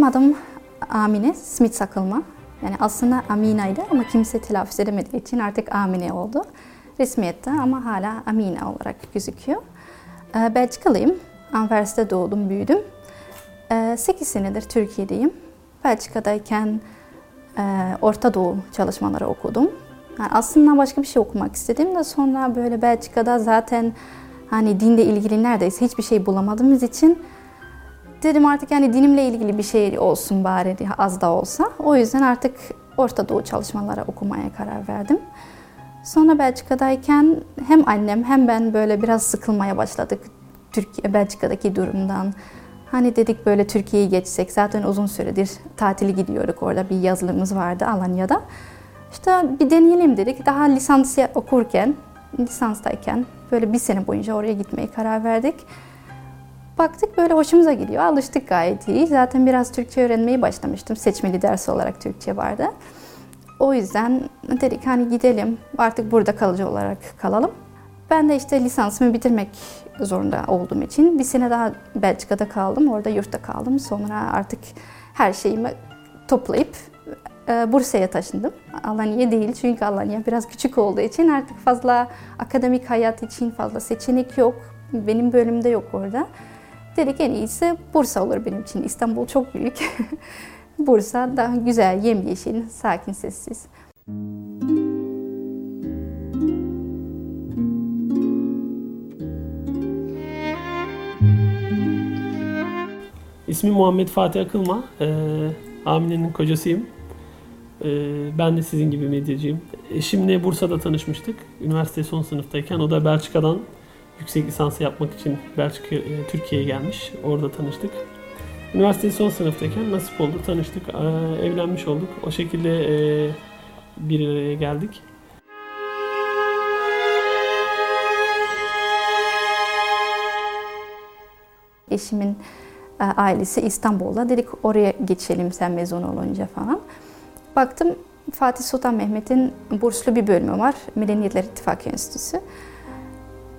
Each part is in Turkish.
Benim adım Amine Smith Sakılma. Yani aslında Amina'ydı ama kimse telaffuz edemediği için artık Amine oldu. Resmiyette ama hala Amina olarak gözüküyor. Ee, Belçikalıyım. Anvers'te doğdum, büyüdüm. 8 senedir Türkiye'deyim. Belçika'dayken e, Orta Doğu çalışmaları okudum. Yani aslında başka bir şey okumak istedim de sonra böyle Belçika'da zaten hani dinle ilgili neredeyse hiçbir şey bulamadığımız için dedim artık yani dinimle ilgili bir şey olsun bari az da olsa. O yüzden artık Orta Doğu çalışmaları okumaya karar verdim. Sonra Belçika'dayken hem annem hem ben böyle biraz sıkılmaya başladık Türkiye Belçika'daki durumdan. Hani dedik böyle Türkiye'yi geçsek zaten uzun süredir tatili gidiyorduk orada bir yazılımımız vardı Alanya'da. İşte bir deneyelim dedik. Daha lisans okurken, lisanstayken böyle bir sene boyunca oraya gitmeye karar verdik. Baktık böyle hoşumuza gidiyor. Alıştık gayet iyi. Zaten biraz Türkçe öğrenmeyi başlamıştım. Seçmeli ders olarak Türkçe vardı. O yüzden dedik hani gidelim artık burada kalıcı olarak kalalım. Ben de işte lisansımı bitirmek zorunda olduğum için bir sene daha Belçika'da kaldım. Orada yurtta kaldım. Sonra artık her şeyimi toplayıp e, Bursa'ya taşındım. Alanya değil çünkü Alanya biraz küçük olduğu için artık fazla akademik hayat için fazla seçenek yok. Benim bölümde yok orada. Dedik en iyisi Bursa olur benim için. İstanbul çok büyük. Bursa daha güzel, yemyeşil, sakin, sessiz. İsmim Muhammed Fatih Akılma. Ee, Amine'nin kocasıyım. Ee, ben de sizin gibi medyacıyım. Eşimle Bursa'da tanışmıştık. Üniversite son sınıftayken. O da Belçika'dan yüksek lisansı yapmak için Belçika, e, Türkiye'ye gelmiş. Orada tanıştık. Üniversite son sınıftayken nasip oldu, tanıştık, e, evlenmiş olduk. O şekilde e, bir araya geldik. Eşimin ailesi İstanbul'da. Dedik oraya geçelim sen mezun olunca falan. Baktım Fatih Sultan Mehmet'in burslu bir bölümü var. Medeniyetler İttifakı Enstitüsü.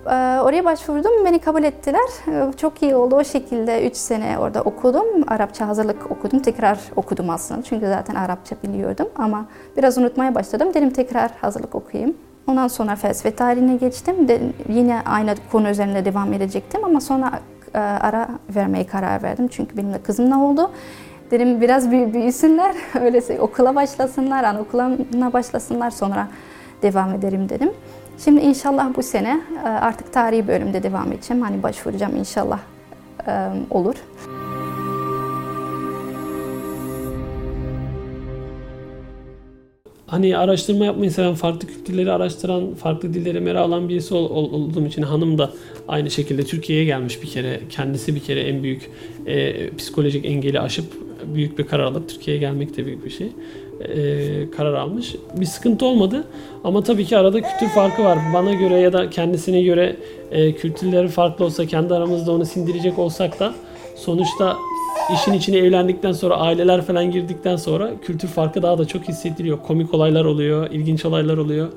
E, oraya başvurdum, beni kabul ettiler. E, çok iyi oldu o şekilde 3 sene orada okudum. Arapça hazırlık okudum, tekrar okudum aslında. Çünkü zaten Arapça biliyordum ama biraz unutmaya başladım. Dedim tekrar hazırlık okuyayım. Ondan sonra felsefe tarihine geçtim. Yine aynı konu üzerinde devam edecektim ama sonra e, ara vermeye karar verdim. Çünkü benim de kızımla oldu. Dedim biraz büyüsünler, öyleyse okula başlasınlar, anaokuluna başlasınlar sonra devam ederim dedim. Şimdi inşallah bu sene e, artık tarihi bölümde devam edeceğim. Hani başvuracağım inşallah e, olur. hani araştırma yapmayı seven, farklı kültürleri araştıran, farklı dilleri merak alan birisi ol, ol, olduğum için hanım da aynı şekilde Türkiye'ye gelmiş bir kere. Kendisi bir kere en büyük e, psikolojik engeli aşıp büyük bir karar alıp Türkiye'ye gelmek de büyük bir şey. E, karar almış. Bir sıkıntı olmadı ama tabii ki arada kültür farkı var. Bana göre ya da kendisine göre e, kültürleri farklı olsa kendi aramızda onu sindirecek olsak da sonuçta işin içine evlendikten sonra aileler falan girdikten sonra kültür farkı daha da çok hissediliyor. Komik olaylar oluyor, ilginç olaylar oluyor.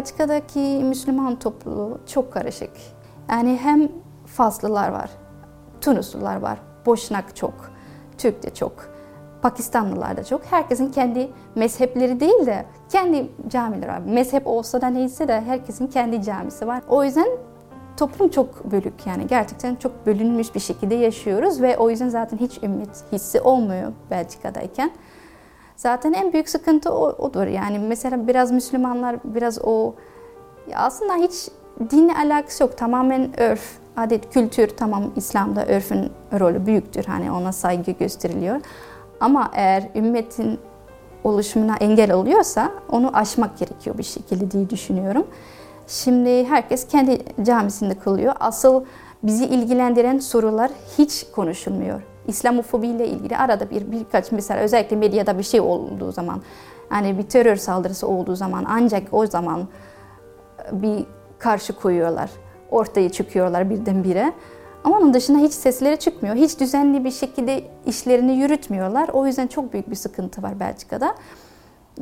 Belçika'daki Müslüman topluluğu çok karışık. Yani hem Faslılar var, Tunuslular var, Boşnak çok, Türk de çok, Pakistanlılar da çok. Herkesin kendi mezhepleri değil de kendi camileri var. Mezhep olsa da neyse de herkesin kendi camisi var. O yüzden toplum çok bölük yani gerçekten çok bölünmüş bir şekilde yaşıyoruz ve o yüzden zaten hiç ümit hissi olmuyor Belçika'dayken. Zaten en büyük sıkıntı o, odur. Yani mesela biraz Müslümanlar biraz o ya aslında hiç dinle alakası yok. Tamamen örf, adet, kültür tamam İslam'da örfün rolü büyüktür. Hani ona saygı gösteriliyor. Ama eğer ümmetin oluşumuna engel oluyorsa onu aşmak gerekiyor bir şekilde diye düşünüyorum. Şimdi herkes kendi camisinde kılıyor. Asıl bizi ilgilendiren sorular hiç konuşulmuyor. İslamofobi ile ilgili arada bir birkaç mesela özellikle medyada bir şey olduğu zaman hani bir terör saldırısı olduğu zaman ancak o zaman bir karşı koyuyorlar. Ortaya çıkıyorlar birdenbire. Ama onun dışında hiç sesleri çıkmıyor. Hiç düzenli bir şekilde işlerini yürütmüyorlar. O yüzden çok büyük bir sıkıntı var Belçika'da.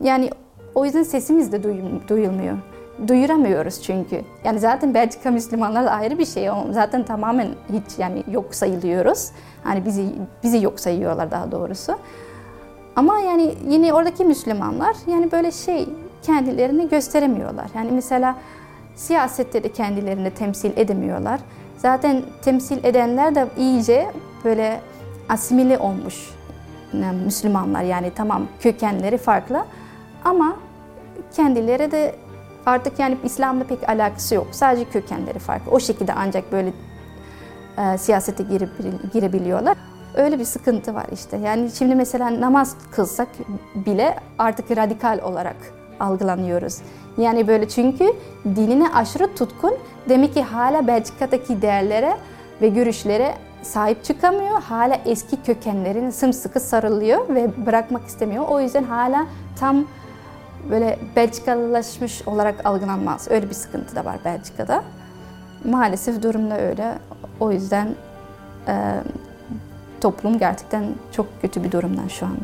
Yani o yüzden sesimiz de duyulmuyor. Duyuramıyoruz çünkü. Yani zaten Belçika Müslümanlar ayrı bir şey. Zaten tamamen hiç yani yok sayılıyoruz. Hani bizi bizi yok sayıyorlar daha doğrusu. Ama yani yine oradaki Müslümanlar yani böyle şey kendilerini gösteremiyorlar. Yani mesela siyasette de kendilerini temsil edemiyorlar. Zaten temsil edenler de iyice böyle asimile olmuş yani Müslümanlar yani tamam kökenleri farklı ama kendileri de artık yani İslam'la pek alakası yok. Sadece kökenleri farklı. O şekilde ancak böyle e, siyasete girip, girebiliyorlar. Öyle bir sıkıntı var işte. Yani şimdi mesela namaz kılsak bile artık radikal olarak algılanıyoruz. Yani böyle çünkü dinine aşırı tutkun demek ki hala Belçika'daki değerlere ve görüşlere sahip çıkamıyor. Hala eski kökenlerin sımsıkı sarılıyor ve bırakmak istemiyor. O yüzden hala tam böyle Belçikalılaşmış olarak algılanmaz. Öyle bir sıkıntı da var Belçika'da. Maalesef durumda öyle. O yüzden e, toplum gerçekten çok kötü bir durumdan şu an.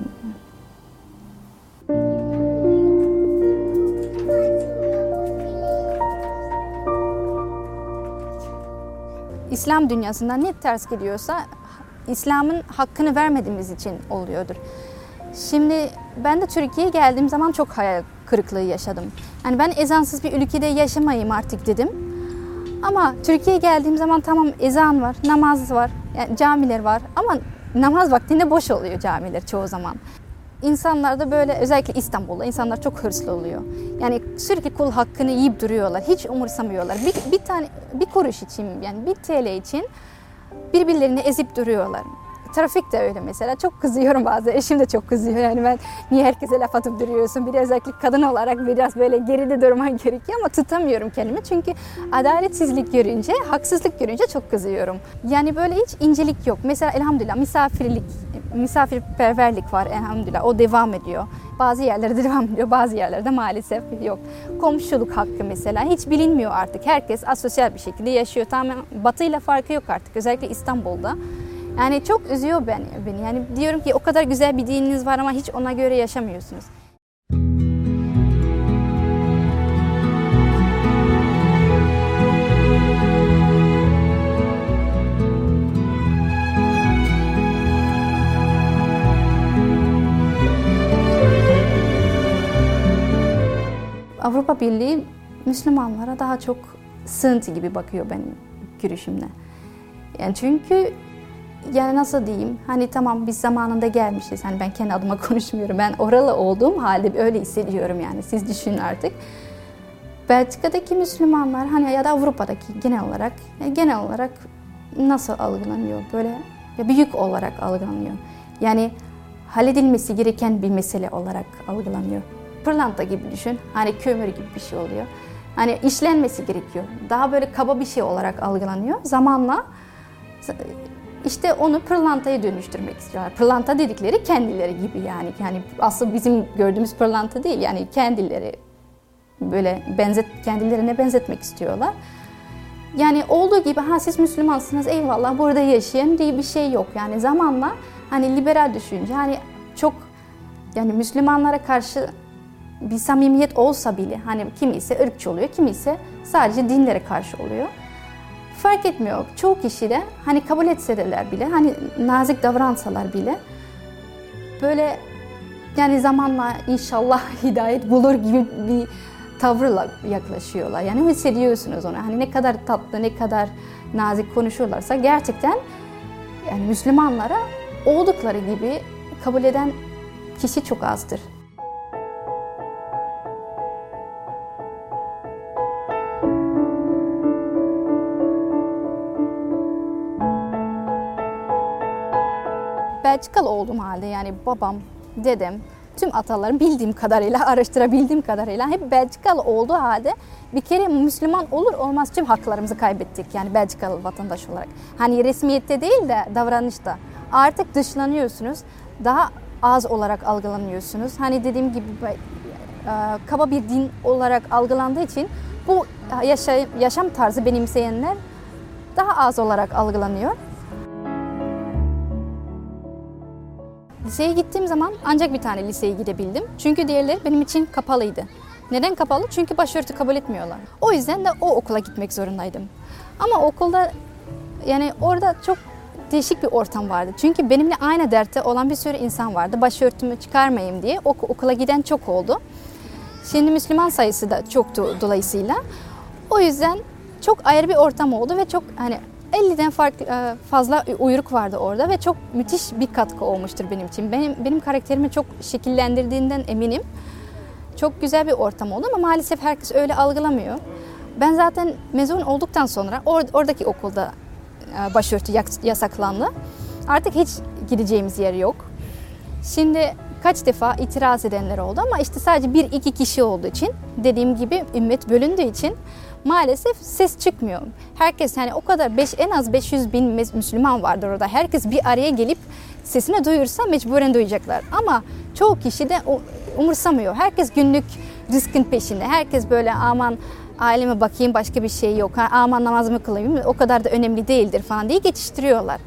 İslam dünyasından ne ters geliyorsa İslam'ın hakkını vermediğimiz için oluyordur. Şimdi ben de Türkiye'ye geldiğim zaman çok hayal kırıklığı yaşadım. Yani ben ezansız bir ülkede yaşamayayım artık dedim. Ama Türkiye'ye geldiğim zaman tamam ezan var, namaz var, yani camiler var ama namaz vaktinde boş oluyor camiler çoğu zaman. İnsanlar da böyle özellikle İstanbul'da insanlar çok hırslı oluyor. Yani sürekli kul hakkını yiyip duruyorlar. Hiç umursamıyorlar. Bir, bir tane bir kuruş için yani bir TL için birbirlerini ezip duruyorlar. Trafik de öyle mesela. Çok kızıyorum bazı. Eşim de çok kızıyor. Yani ben niye herkese laf atıp duruyorsun? Bir de özellikle kadın olarak biraz böyle geride durman gerekiyor ama tutamıyorum kendimi. Çünkü adaletsizlik görünce, haksızlık görünce çok kızıyorum. Yani böyle hiç incelik yok. Mesela elhamdülillah misafirlik, misafirperverlik var elhamdülillah. O devam ediyor. Bazı yerlerde devam ediyor, bazı yerlerde maalesef yok. Komşuluk hakkı mesela hiç bilinmiyor artık. Herkes asosyal bir şekilde yaşıyor. Tamamen batıyla farkı yok artık. Özellikle İstanbul'da. Yani çok üzüyor beni, beni. Yani diyorum ki o kadar güzel bir dininiz var ama hiç ona göre yaşamıyorsunuz. Avrupa Birliği Müslümanlara daha çok sığıntı gibi bakıyor benim görüşümle. Yani çünkü yani nasıl diyeyim hani tamam biz zamanında gelmişiz hani ben kendi adıma konuşmuyorum ben oralı olduğum halde öyle hissediyorum yani siz düşünün artık. Belçika'daki Müslümanlar hani ya da Avrupa'daki genel olarak yani genel olarak nasıl algılanıyor böyle büyük olarak algılanıyor. Yani halledilmesi gereken bir mesele olarak algılanıyor. Pırlanta gibi düşün. Hani kömür gibi bir şey oluyor. Hani işlenmesi gerekiyor. Daha böyle kaba bir şey olarak algılanıyor. Zamanla işte onu pırlantaya dönüştürmek istiyorlar. Pırlanta dedikleri kendileri gibi yani. Yani asıl bizim gördüğümüz pırlanta değil. Yani kendileri böyle benzet kendilerine benzetmek istiyorlar. Yani olduğu gibi ha siz Müslümansınız eyvallah burada yaşayın diye bir şey yok. Yani zamanla hani liberal düşünce hani çok yani Müslümanlara karşı bir samimiyet olsa bile hani kimi ise ırkçı oluyor, kimi ise sadece dinlere karşı oluyor. Fark etmiyor. Çoğu kişi de hani kabul etseler bile, hani nazik davransalar bile böyle yani zamanla inşallah hidayet bulur gibi bir tavırla yaklaşıyorlar. Yani hissediyorsunuz onu. Hani ne kadar tatlı, ne kadar nazik konuşuyorlarsa gerçekten yani Müslümanlara oldukları gibi kabul eden kişi çok azdır. Belçikalı olduğum halde yani babam, dedem, tüm atalarım bildiğim kadarıyla, araştırabildiğim kadarıyla hep Belçikalı olduğu halde bir kere Müslüman olur olmaz tüm haklarımızı kaybettik yani Belçikalı vatandaş olarak. Hani resmiyette değil de davranışta. Artık dışlanıyorsunuz. Daha az olarak algılanıyorsunuz. Hani dediğim gibi e, kaba bir din olarak algılandığı için bu yaşay- yaşam tarzı benimseyenler daha az olarak algılanıyor. Liseye gittiğim zaman ancak bir tane liseye gidebildim. Çünkü diğerleri benim için kapalıydı. Neden kapalı? Çünkü başörtü kabul etmiyorlar. O yüzden de o okula gitmek zorundaydım. Ama okulda yani orada çok değişik bir ortam vardı. Çünkü benimle aynı dertte olan bir sürü insan vardı. Başörtümü çıkarmayayım diye ok- okula giden çok oldu. Şimdi Müslüman sayısı da çoktu dolayısıyla. O yüzden çok ayrı bir ortam oldu ve çok hani 50'den farklı e, fazla uyruk vardı orada ve çok müthiş bir katkı olmuştur benim için. Benim benim karakterimi çok şekillendirdiğinden eminim. Çok güzel bir ortam oldu ama maalesef herkes öyle algılamıyor. Ben zaten mezun olduktan sonra or- oradaki okulda e, başörtü yasaklandı. Artık hiç gideceğimiz yer yok. Şimdi kaç defa itiraz edenler oldu ama işte sadece bir iki kişi olduğu için dediğim gibi ümmet bölündüğü için maalesef ses çıkmıyor. Herkes yani o kadar beş, en az 500 bin Müslüman vardır orada. Herkes bir araya gelip sesini duyursa mecburen duyacaklar. Ama çoğu kişi de umursamıyor. Herkes günlük rızkın peşinde. Herkes böyle aman aileme bakayım başka bir şey yok. Ha, aman namazımı kılayım o kadar da önemli değildir falan diye geçiştiriyorlar.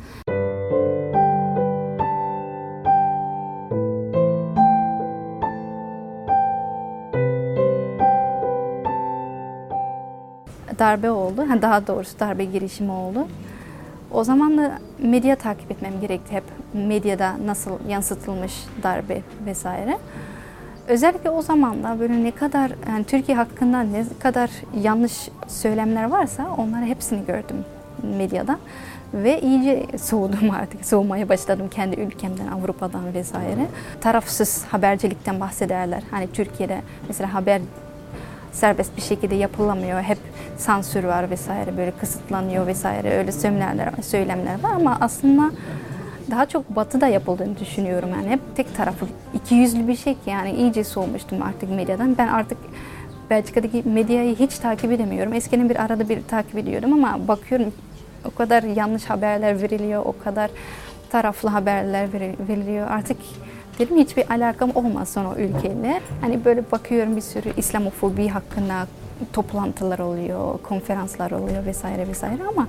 Darbe oldu. Ha, Daha doğrusu darbe girişimi oldu. O zaman da medya takip etmem gerekti hep. Medyada nasıl yansıtılmış darbe vesaire. Özellikle o zamanlar böyle ne kadar yani Türkiye hakkında ne kadar yanlış söylemler varsa onları hepsini gördüm medyada ve iyice soğudum artık soğumaya başladım kendi ülkemden Avrupa'dan vesaire tarafsız habercilikten bahsederler hani Türkiye'de mesela haber serbest bir şekilde yapılamıyor. Hep sansür var vesaire böyle kısıtlanıyor vesaire öyle söylemler, söylemler var ama aslında daha çok batıda yapıldığını düşünüyorum yani hep tek taraflı iki yüzlü bir şey ki yani iyice soğumuştum artık medyadan. Ben artık Belçika'daki medyayı hiç takip edemiyorum. Eskiden bir arada bir takip ediyordum ama bakıyorum o kadar yanlış haberler veriliyor, o kadar taraflı haberler veri- veriliyor. Artık dedim hiçbir alakam olmaz o ülkeyle. Hani böyle bakıyorum bir sürü İslamofobi hakkında toplantılar oluyor, konferanslar oluyor vesaire vesaire ama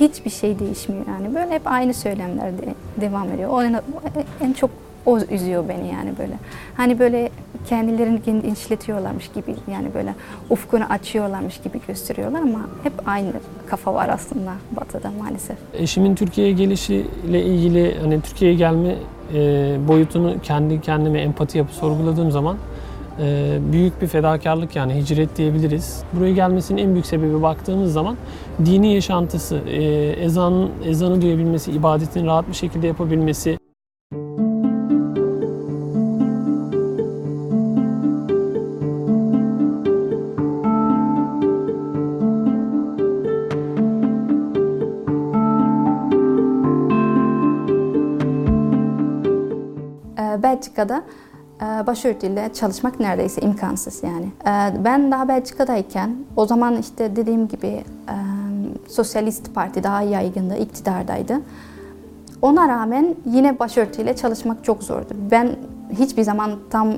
hiçbir şey değişmiyor yani. Böyle hep aynı söylemler de, devam ediyor. O en, en çok o üzüyor beni yani böyle. Hani böyle kendilerini genişletiyorlarmış gibi yani böyle ufkunu açıyorlarmış gibi gösteriyorlar ama hep aynı kafa var aslında batıda maalesef. Eşimin Türkiye'ye gelişiyle ilgili hani Türkiye'ye gelme e, boyutunu kendi kendime empati yapıp sorguladığım zaman e, büyük bir fedakarlık yani hicret diyebiliriz. Buraya gelmesinin en büyük sebebi baktığımız zaman dini yaşantısı, e, ezan ezanı duyabilmesi, ibadetini rahat bir şekilde yapabilmesi, Ee, Belçika'da başörtüyle çalışmak neredeyse imkansız yani. Ee, Ben daha Belçika'dayken o zaman işte dediğim gibi e, Sosyalist Parti daha yaygındı, iktidardaydı. Ona rağmen yine başörtüyle çalışmak çok zordu. Ben hiçbir zaman tam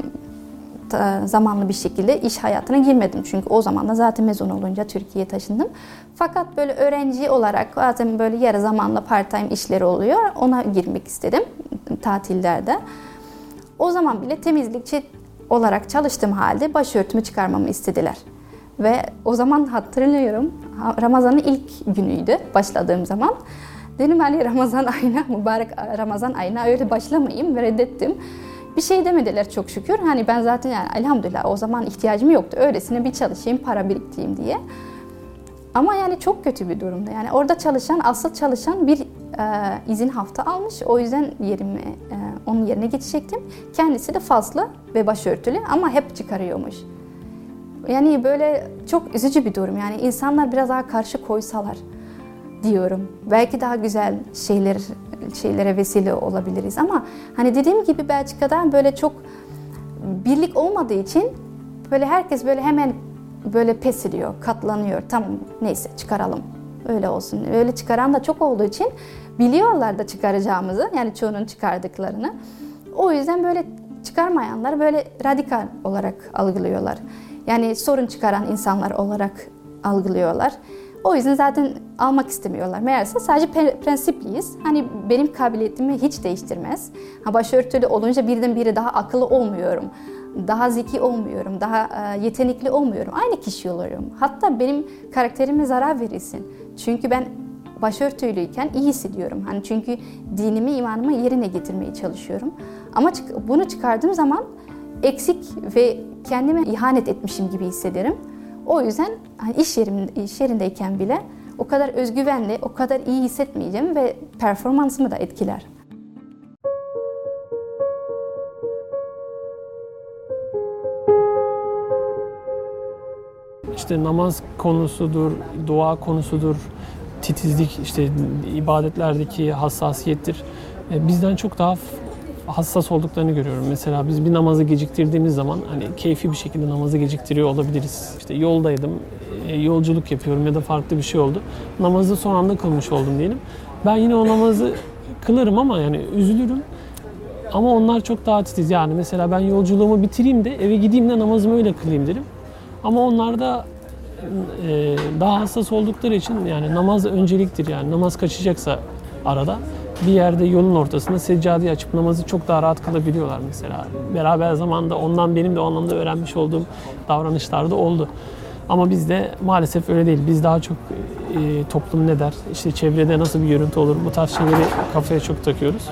ta- zamanlı bir şekilde iş hayatına girmedim. Çünkü o zaman da zaten mezun olunca Türkiye'ye taşındım. Fakat böyle öğrenci olarak bazen böyle yarı zamanlı part time işleri oluyor. Ona girmek istedim tatillerde. O zaman bile temizlikçi olarak çalıştığım halde başörtümü çıkarmamı istediler. Ve o zaman hatırlıyorum Ramazan'ın ilk günüydü başladığım zaman. Dedim hani Ramazan ayına, mübarek Ramazan ayına öyle başlamayayım ve reddettim. Bir şey demediler çok şükür. Hani ben zaten yani elhamdülillah o zaman ihtiyacım yoktu. Öylesine bir çalışayım, para biriktireyim diye. Ama yani çok kötü bir durumda. Yani orada çalışan, asıl çalışan bir e, izin hafta almış. O yüzden yerimi e, onun yerine geçecektim. Kendisi de fazla ve başörtülü ama hep çıkarıyormuş. Yani böyle çok üzücü bir durum. Yani insanlar biraz daha karşı koysalar diyorum. Belki daha güzel şeyler şeylere vesile olabiliriz ama hani dediğim gibi Belçika'da böyle çok birlik olmadığı için böyle herkes böyle hemen böyle pes ediyor, katlanıyor. Tamam neyse çıkaralım. Öyle olsun. Öyle çıkaran da çok olduğu için biliyorlar da çıkaracağımızı. Yani çoğunun çıkardıklarını. O yüzden böyle çıkarmayanlar böyle radikal olarak algılıyorlar. Yani sorun çıkaran insanlar olarak algılıyorlar. O yüzden zaten almak istemiyorlar. Meğerse sadece prensipliyiz. Hani benim kabiliyetimi hiç değiştirmez. Ha başörtülü olunca birdenbire daha akıllı olmuyorum. Daha zeki olmuyorum, daha e, yetenekli olmuyorum. Aynı kişi oluyorum. Hatta benim karakterime zarar verirsin. Çünkü ben başörtülüyken iyi hissediyorum. Hani çünkü dinimi, imanımı yerine getirmeye çalışıyorum. Ama bunu çıkardığım zaman eksik ve kendime ihanet etmişim gibi hissederim. O yüzden hani iş, yerim, iş yerindeyken bile o kadar özgüvenli, o kadar iyi hissetmeyeceğim ve performansımı da etkiler. İşte namaz konusudur, dua konusudur, titizlik, işte ibadetlerdeki hassasiyettir. E, bizden çok daha hassas olduklarını görüyorum. Mesela biz bir namazı geciktirdiğimiz zaman hani keyfi bir şekilde namazı geciktiriyor olabiliriz. İşte yoldaydım, e, yolculuk yapıyorum ya da farklı bir şey oldu. Namazı son anda kılmış oldum diyelim. Ben yine o namazı kılarım ama yani üzülürüm. Ama onlar çok daha titiz. Yani mesela ben yolculuğumu bitireyim de eve gideyim de namazımı öyle kılayım derim. Ama onlar da e, daha hassas oldukları için yani namaz önceliktir yani namaz kaçacaksa arada bir yerde yolun ortasında seccadeyi açıp namazı çok daha rahat kılabiliyorlar mesela. Beraber zamanda ondan benim de o anlamda öğrenmiş olduğum davranışlar da oldu. Ama bizde maalesef öyle değil. Biz daha çok e, toplum ne der, işte çevrede nasıl bir görüntü olur bu tarz şeyleri kafaya çok takıyoruz.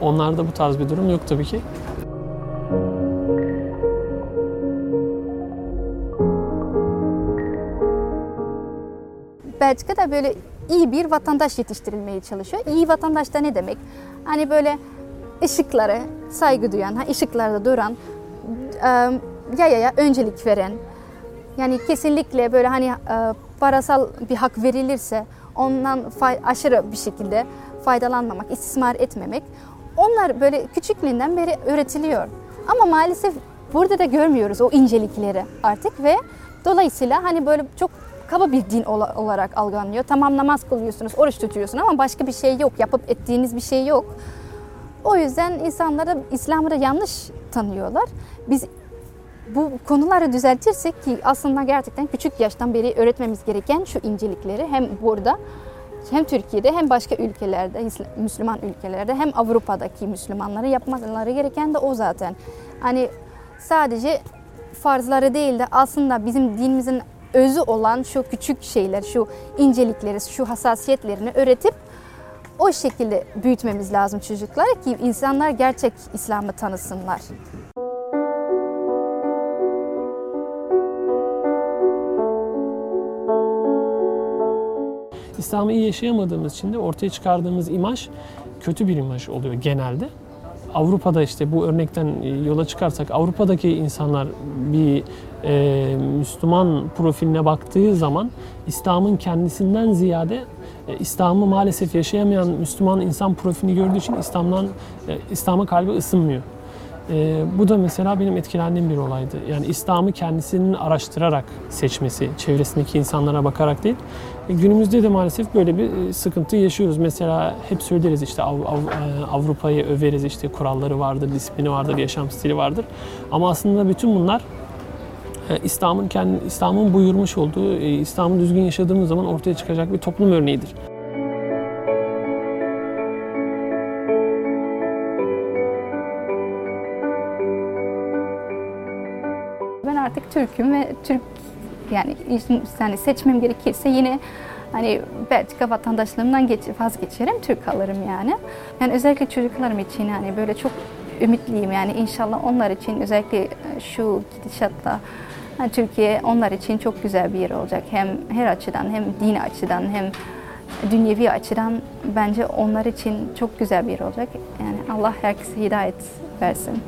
Onlarda bu tarz bir durum yok tabii ki. Belçika'da böyle iyi bir vatandaş yetiştirilmeye çalışıyor. İyi vatandaş da ne demek? Hani böyle ışıklara saygı duyan, ışıklarda duran, yayaya öncelik veren, yani kesinlikle böyle hani parasal bir hak verilirse ondan aşırı bir şekilde faydalanmamak, istismar etmemek. Onlar böyle küçüklüğünden beri öğretiliyor. Ama maalesef burada da görmüyoruz o incelikleri artık ve dolayısıyla hani böyle çok kaba bir din olarak algılanıyor. Tamam namaz kılıyorsunuz, oruç tutuyorsun ama başka bir şey yok. Yapıp ettiğiniz bir şey yok. O yüzden insanlara İslam'ı da yanlış tanıyorlar. Biz bu konuları düzeltirsek ki aslında gerçekten küçük yaştan beri öğretmemiz gereken şu incelikleri hem burada hem Türkiye'de hem başka ülkelerde, Müslüman ülkelerde hem Avrupa'daki Müslümanları yapmaları gereken de o zaten. Hani sadece farzları değil de aslında bizim dinimizin özü olan şu küçük şeyler, şu incelikleri, şu hassasiyetlerini öğretip o şekilde büyütmemiz lazım çocuklar ki insanlar gerçek İslam'ı tanısınlar. İslam'ı iyi yaşayamadığımız için de ortaya çıkardığımız imaj kötü bir imaj oluyor genelde. Avrupa'da işte bu örnekten yola çıkarsak Avrupa'daki insanlar bir e, Müslüman profiline baktığı zaman İslam'ın kendisinden ziyade e, İslam'ı maalesef yaşayamayan Müslüman insan profilini gördüğü için İslam'dan e, İslam'a kalbi ısınmıyor. E, bu da mesela benim etkilendiğim bir olaydı. Yani İslam'ı kendisinin araştırarak seçmesi, çevresindeki insanlara bakarak değil. E, günümüzde de maalesef böyle bir e, sıkıntı yaşıyoruz. Mesela hep söyleriz işte Av, Av, e, Avrupa'yı överiz işte kuralları vardır, disiplini vardır, yaşam stili vardır. Ama aslında bütün bunlar e, İslam'ın kendi İslam'ın buyurmuş olduğu, İslam'ı düzgün yaşadığımız zaman ortaya çıkacak bir toplum örneğidir. Türk'üm ve Türk yani yani seçmem gerekirse yine hani Belçika vatandaşlığımdan geç, vazgeçerim, Türk kalırım yani. Yani özellikle çocuklarım için yani böyle çok ümitliyim yani inşallah onlar için özellikle şu gidişatla yani Türkiye onlar için çok güzel bir yer olacak. Hem her açıdan hem dini açıdan hem dünyevi açıdan bence onlar için çok güzel bir yer olacak. Yani Allah herkese hidayet versin.